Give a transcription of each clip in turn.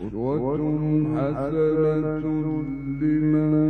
أسوة حسنة لمن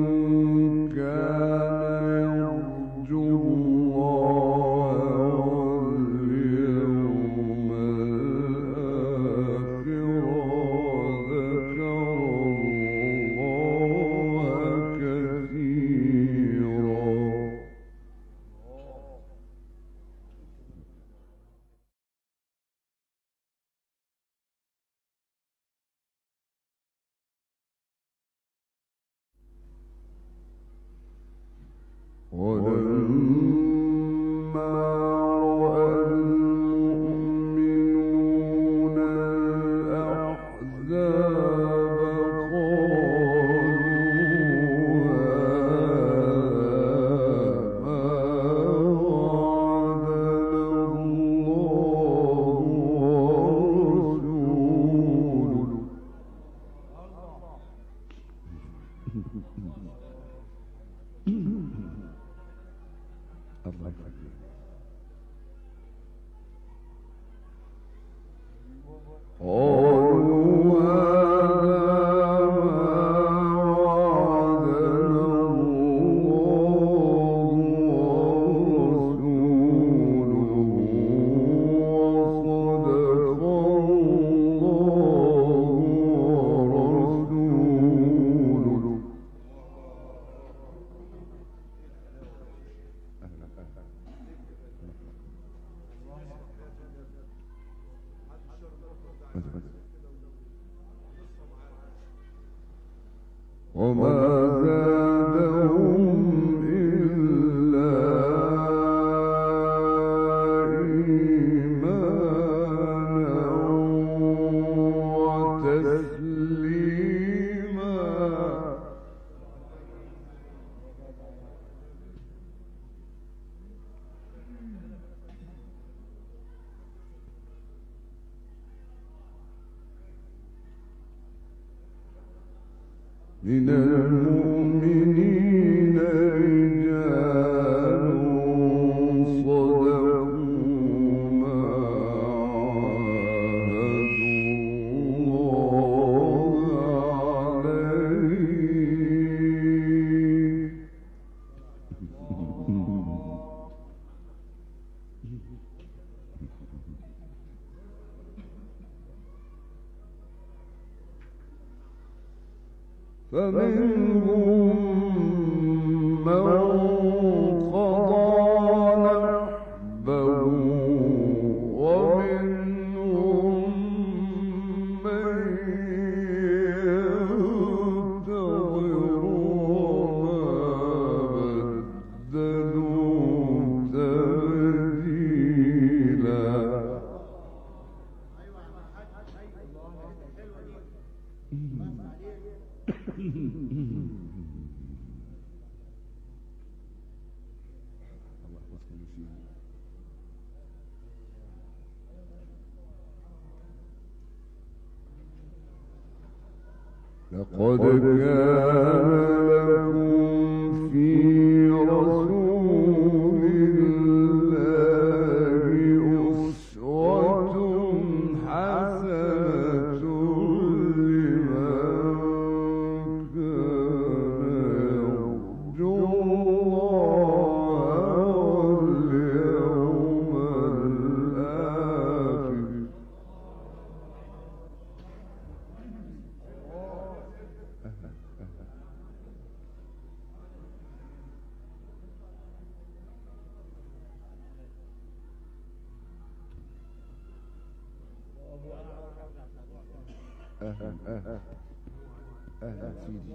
أهلا سيدي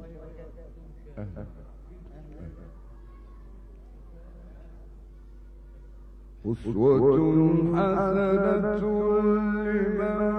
أهلا حسنة لمن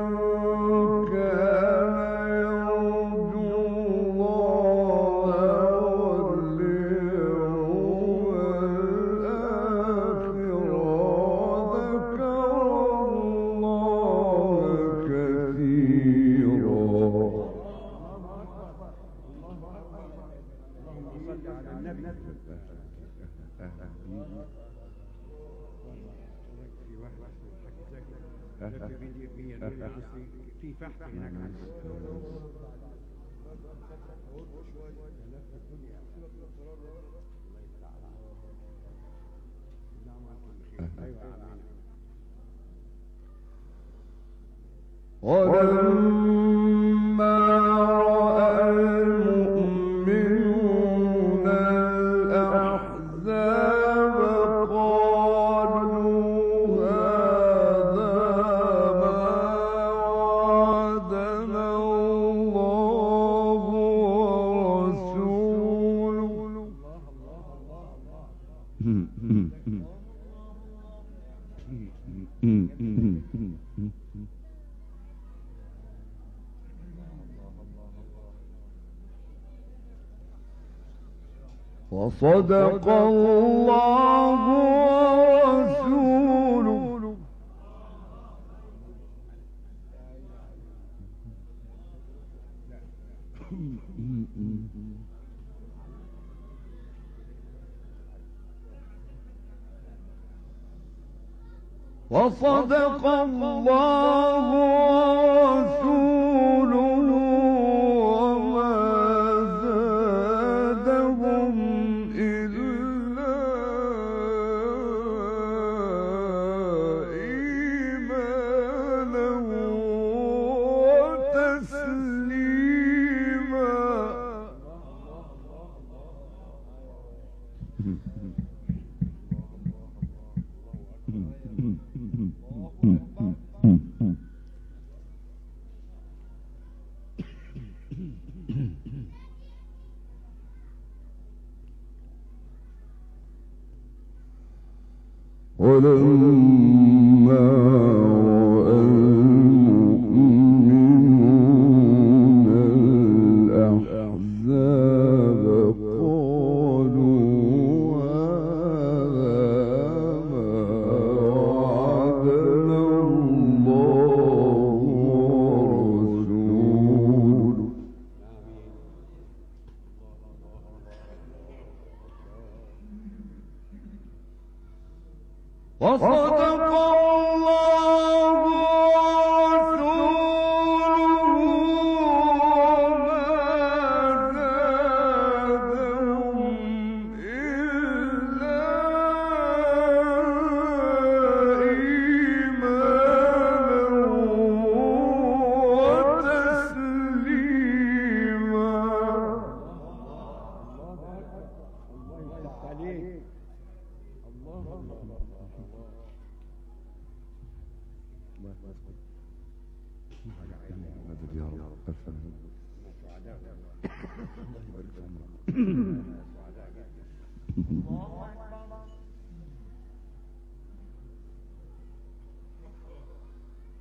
غلم علم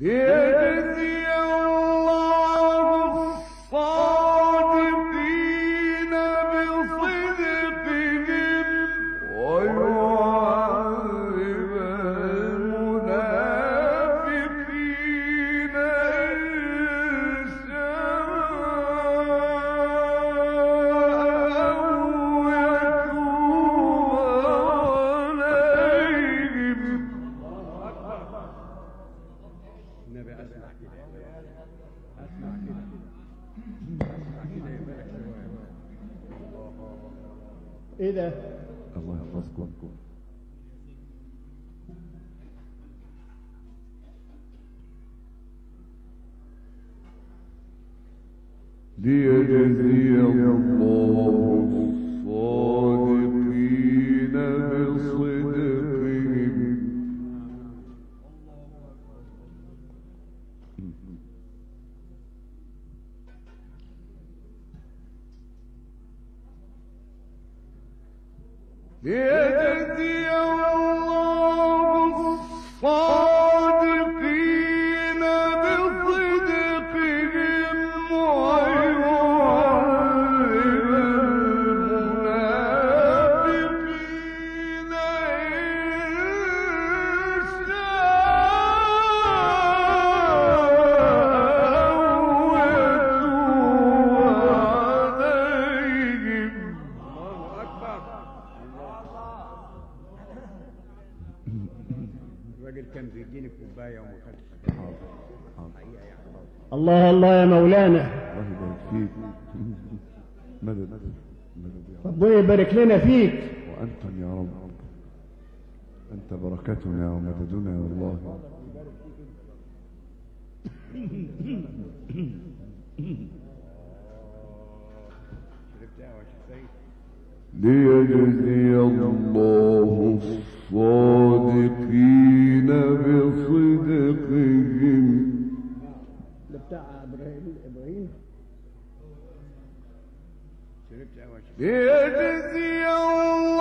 Yeah. بيدي يبارك لنا فيك. وأنت يا رب أنت بركتنا ومددنا يا الله. ليجزي الله الصادقين بصدقهم. لبتاع ابراهيم ابراهيم بيجزيهم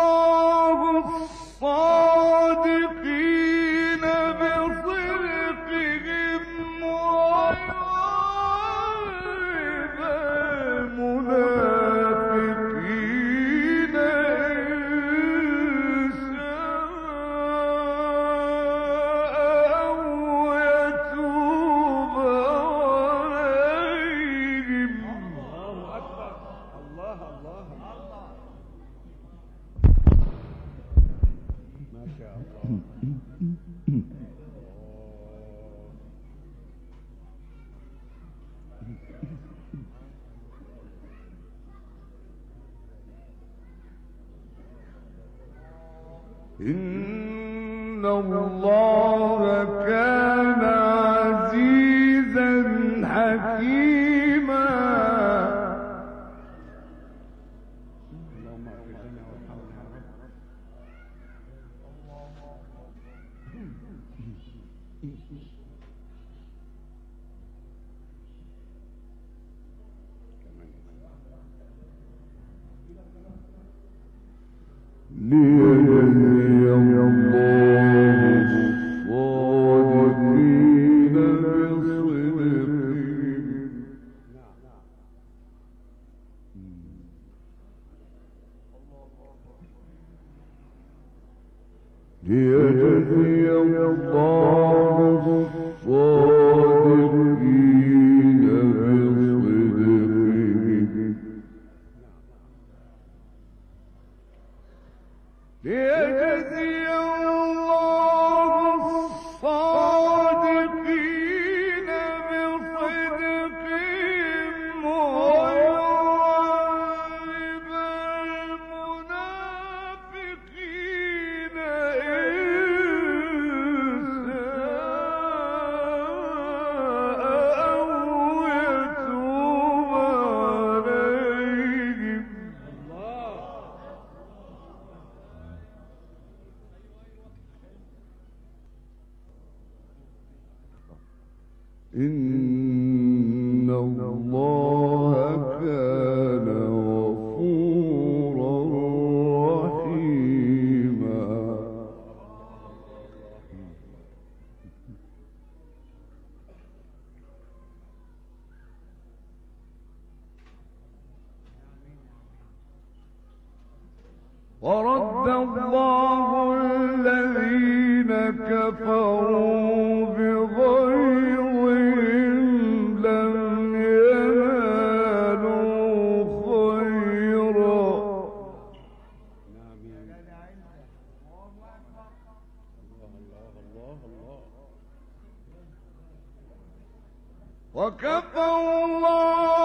وكفى الله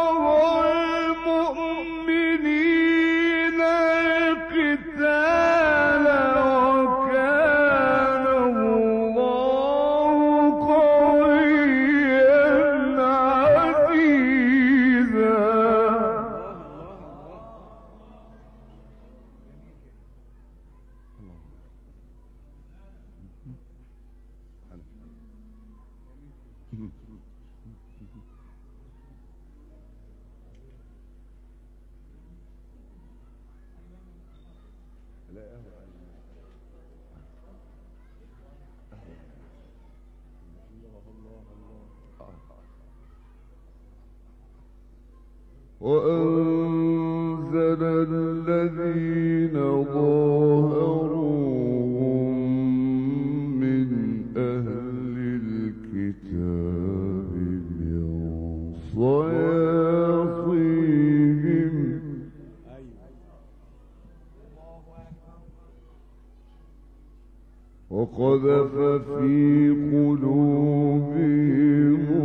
وقذف في قلوبهم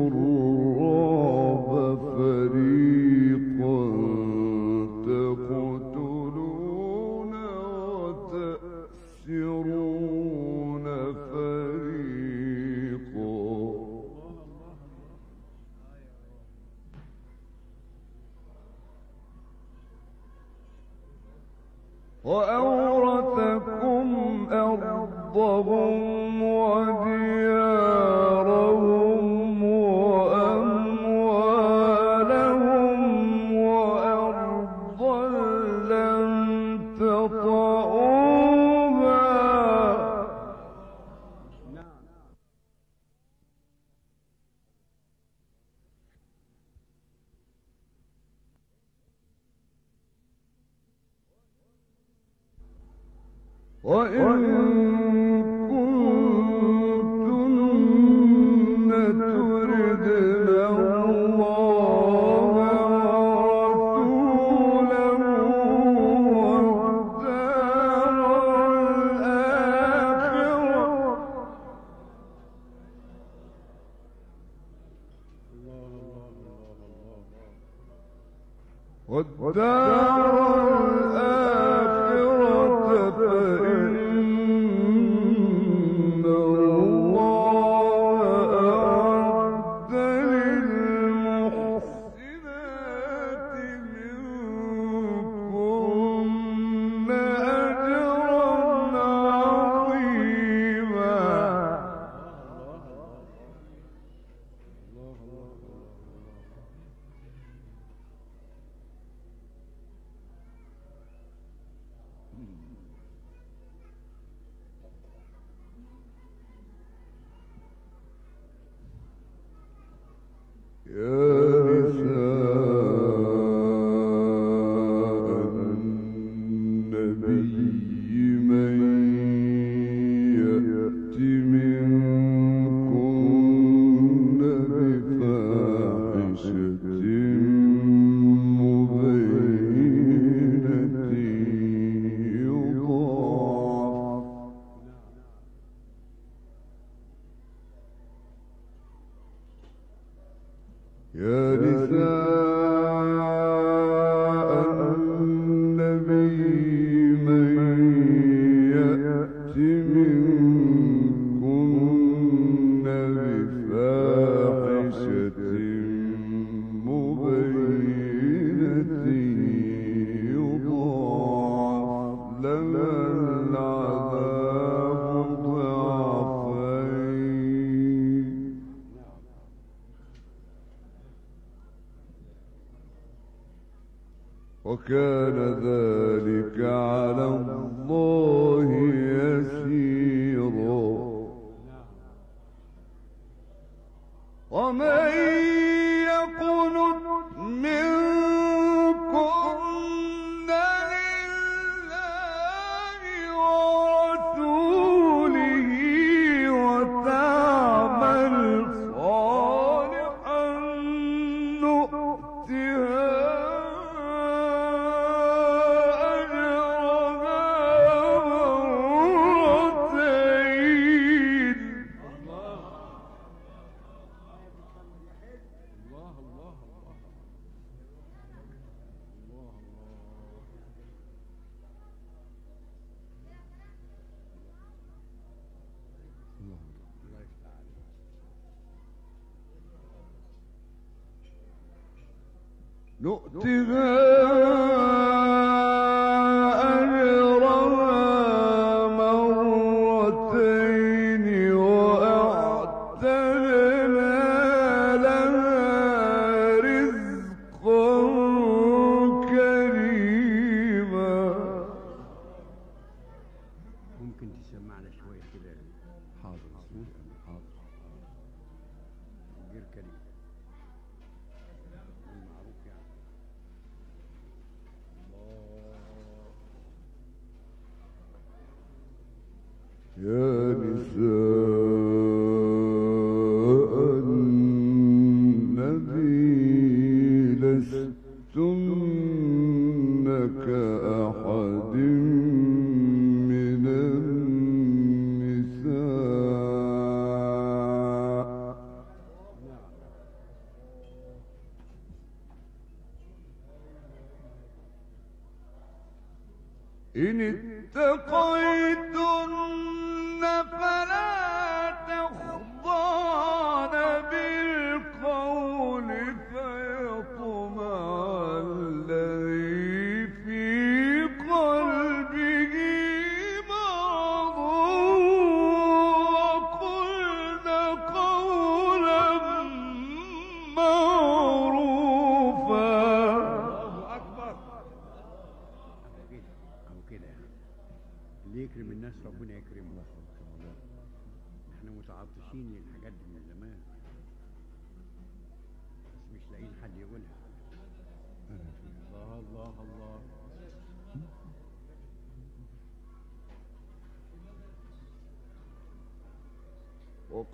الرعب.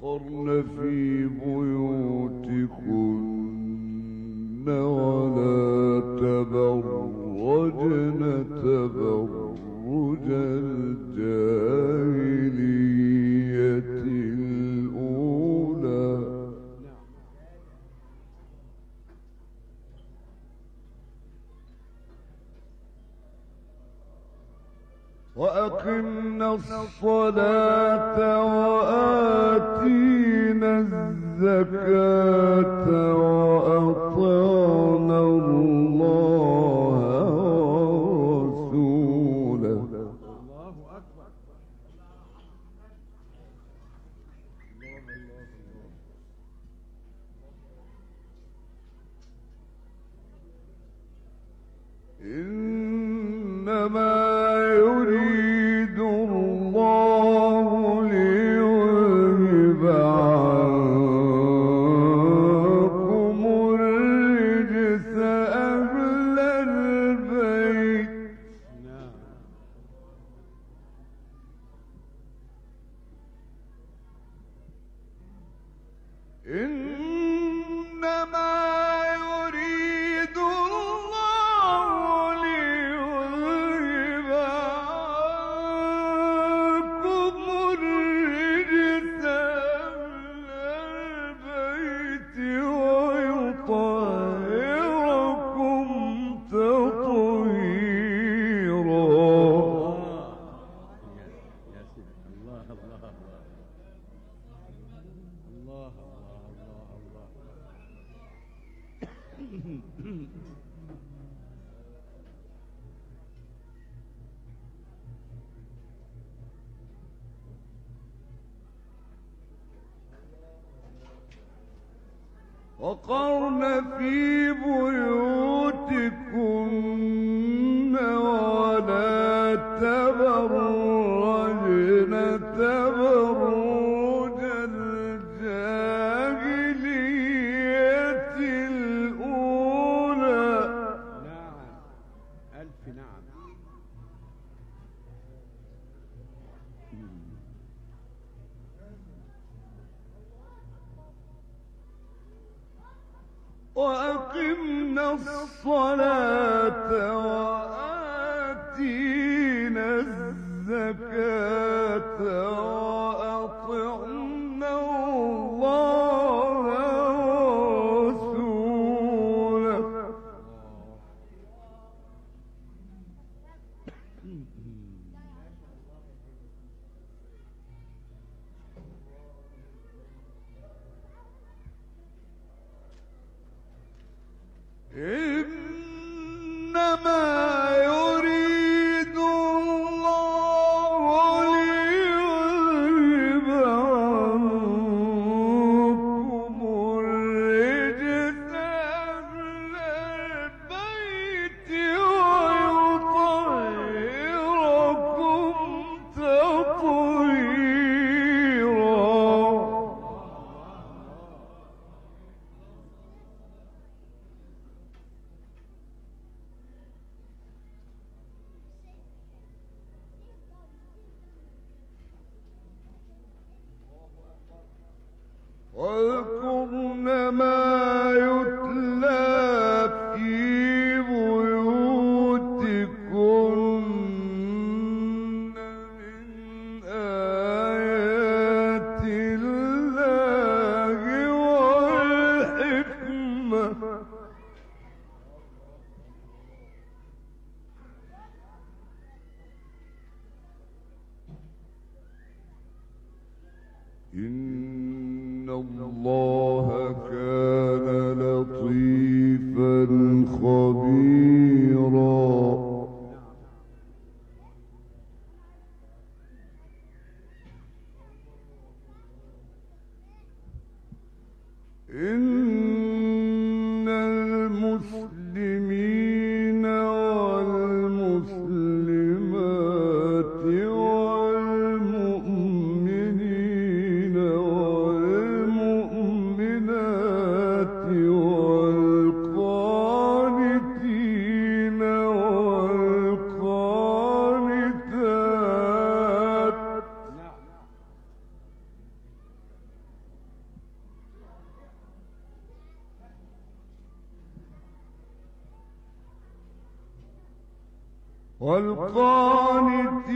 وقرن في اللہ اللہ اللہ اللہ اللہ وقرن في بيوت والقانتين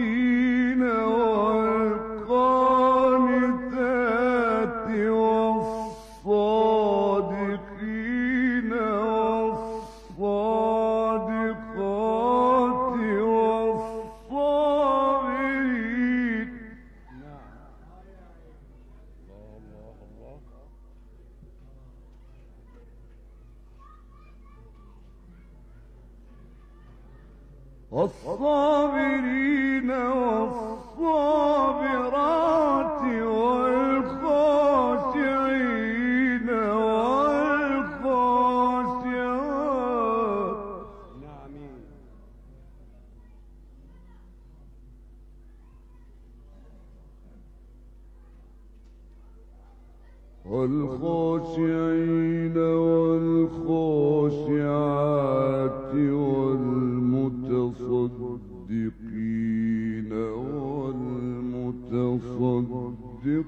والمتصدقات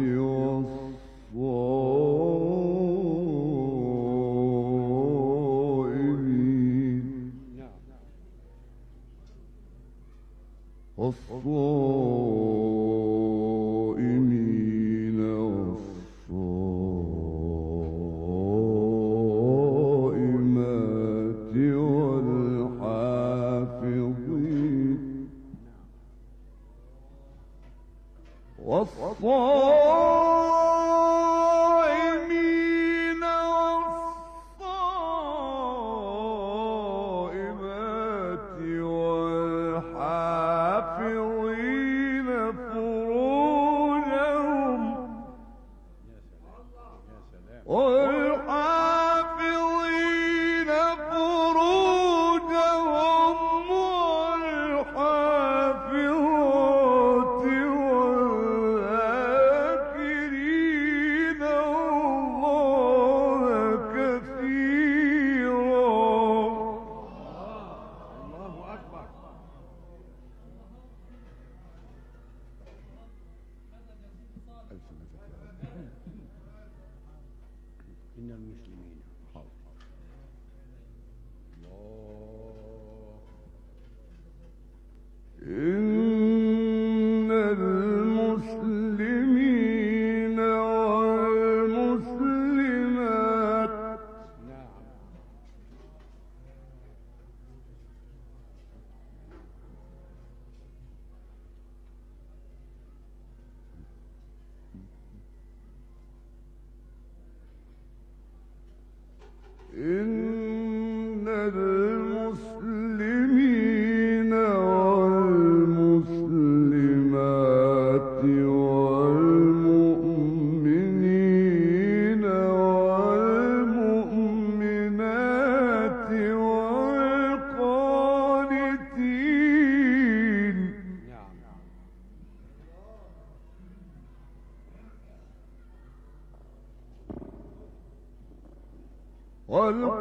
والصائمين. والصائمين.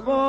والقانتين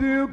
خود